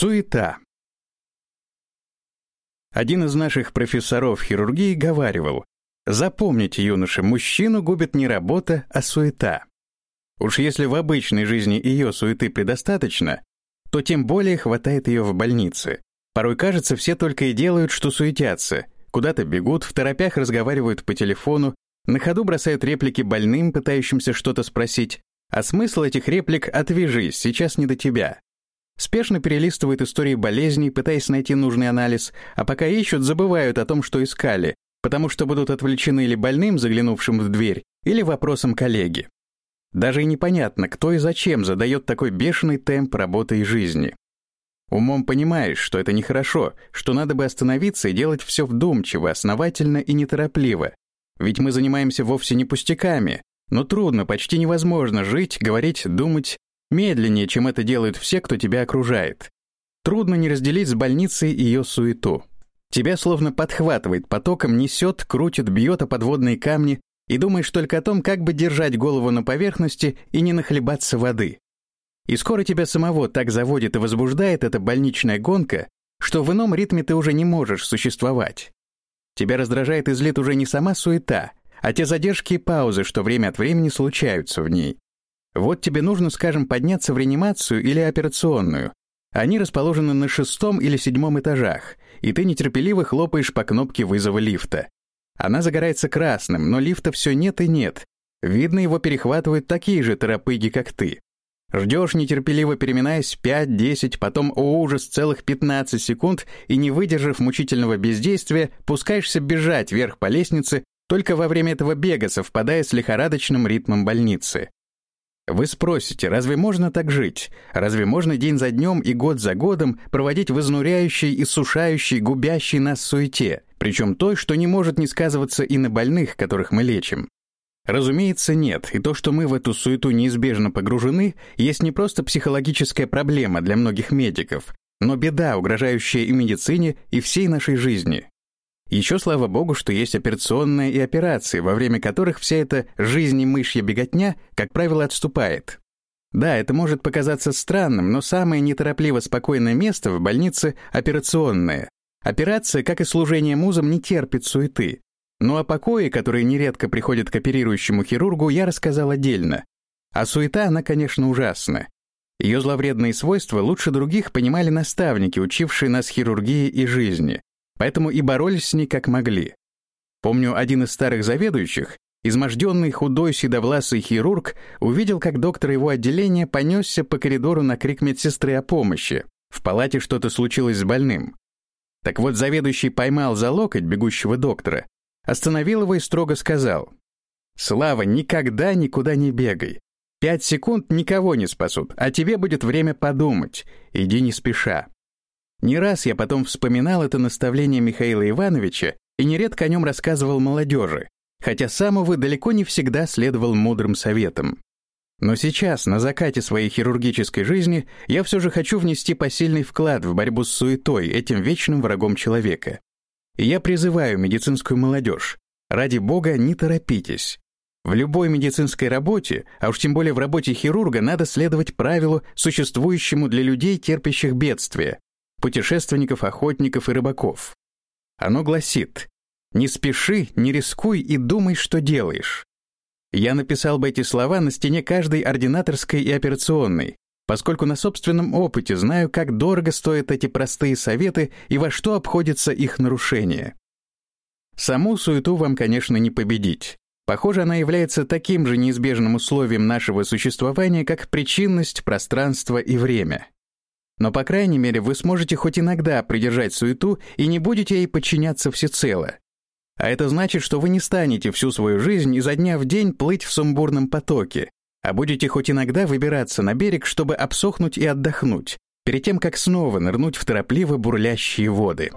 Суета. Один из наших профессоров хирургии говаривал, запомните, юноша, мужчину губит не работа, а суета. Уж если в обычной жизни ее суеты предостаточно, то тем более хватает ее в больнице. Порой кажется, все только и делают, что суетятся, куда-то бегут, в торопях разговаривают по телефону, на ходу бросают реплики больным, пытающимся что-то спросить, а смысл этих реплик «отвяжись, сейчас не до тебя». Спешно перелистывают истории болезней, пытаясь найти нужный анализ, а пока ищут, забывают о том, что искали, потому что будут отвлечены или больным, заглянувшим в дверь, или вопросом коллеги. Даже и непонятно, кто и зачем задает такой бешеный темп работы и жизни. Умом понимаешь, что это нехорошо, что надо бы остановиться и делать все вдумчиво, основательно и неторопливо. Ведь мы занимаемся вовсе не пустяками, но трудно, почти невозможно жить, говорить, думать медленнее, чем это делают все, кто тебя окружает. Трудно не разделить с больницей ее суету. Тебя словно подхватывает потоком, несет, крутит, бьет о подводные камни, и думаешь только о том, как бы держать голову на поверхности и не нахлебаться воды. И скоро тебя самого так заводит и возбуждает эта больничная гонка, что в ином ритме ты уже не можешь существовать. Тебя раздражает и злит уже не сама суета, а те задержки и паузы, что время от времени случаются в ней. Вот тебе нужно, скажем, подняться в реанимацию или операционную. Они расположены на шестом или седьмом этажах, и ты нетерпеливо хлопаешь по кнопке вызова лифта. Она загорается красным, но лифта все нет и нет. Видно, его перехватывают такие же торопыги, как ты. Ждешь, нетерпеливо переминаясь, 5-10, потом, о ужас, целых 15 секунд, и, не выдержав мучительного бездействия, пускаешься бежать вверх по лестнице, только во время этого бега совпадая с лихорадочным ритмом больницы. Вы спросите, разве можно так жить? Разве можно день за днем и год за годом проводить в изнуряющей, иссушающей, губящей нас суете, причем той, что не может не сказываться и на больных, которых мы лечим? Разумеется, нет, и то, что мы в эту суету неизбежно погружены, есть не просто психологическая проблема для многих медиков, но беда, угрожающая и медицине, и всей нашей жизни. Еще слава богу, что есть операционные и операции, во время которых вся эта жизнь и мышья беготня, как правило, отступает. Да, это может показаться странным, но самое неторопливо спокойное место в больнице — операционное. Операция, как и служение музам, не терпит суеты. Ну а покои, которые нередко приходят к оперирующему хирургу, я рассказал отдельно. А суета, она, конечно, ужасна. Ее зловредные свойства лучше других понимали наставники, учившие нас хирургии и жизни, поэтому и боролись с ней как могли. Помню, один из старых заведующих, изможденный худой седовласый хирург, увидел, как доктор его отделения понесся по коридору на крик медсестры о помощи. В палате что-то случилось с больным. Так вот, заведующий поймал за локоть бегущего доктора, Остановил его и строго сказал. «Слава, никогда никуда не бегай. Пять секунд никого не спасут, а тебе будет время подумать. Иди не спеша». Не раз я потом вспоминал это наставление Михаила Ивановича и нередко о нем рассказывал молодежи, хотя сам, увы, далеко не всегда следовал мудрым советам. Но сейчас, на закате своей хирургической жизни, я все же хочу внести посильный вклад в борьбу с суетой, этим вечным врагом человека. И я призываю медицинскую молодежь, ради бога, не торопитесь. В любой медицинской работе, а уж тем более в работе хирурга, надо следовать правилу, существующему для людей, терпящих бедствия, путешественников, охотников и рыбаков. Оно гласит «Не спеши, не рискуй и думай, что делаешь». Я написал бы эти слова на стене каждой ординаторской и операционной, поскольку на собственном опыте знаю, как дорого стоят эти простые советы и во что обходится их нарушение. Саму суету вам, конечно, не победить. Похоже, она является таким же неизбежным условием нашего существования, как причинность, пространство и время. Но, по крайней мере, вы сможете хоть иногда придержать суету и не будете ей подчиняться всецело. А это значит, что вы не станете всю свою жизнь изо дня в день плыть в сумбурном потоке, а будете хоть иногда выбираться на берег, чтобы обсохнуть и отдохнуть, перед тем, как снова нырнуть в торопливо бурлящие воды.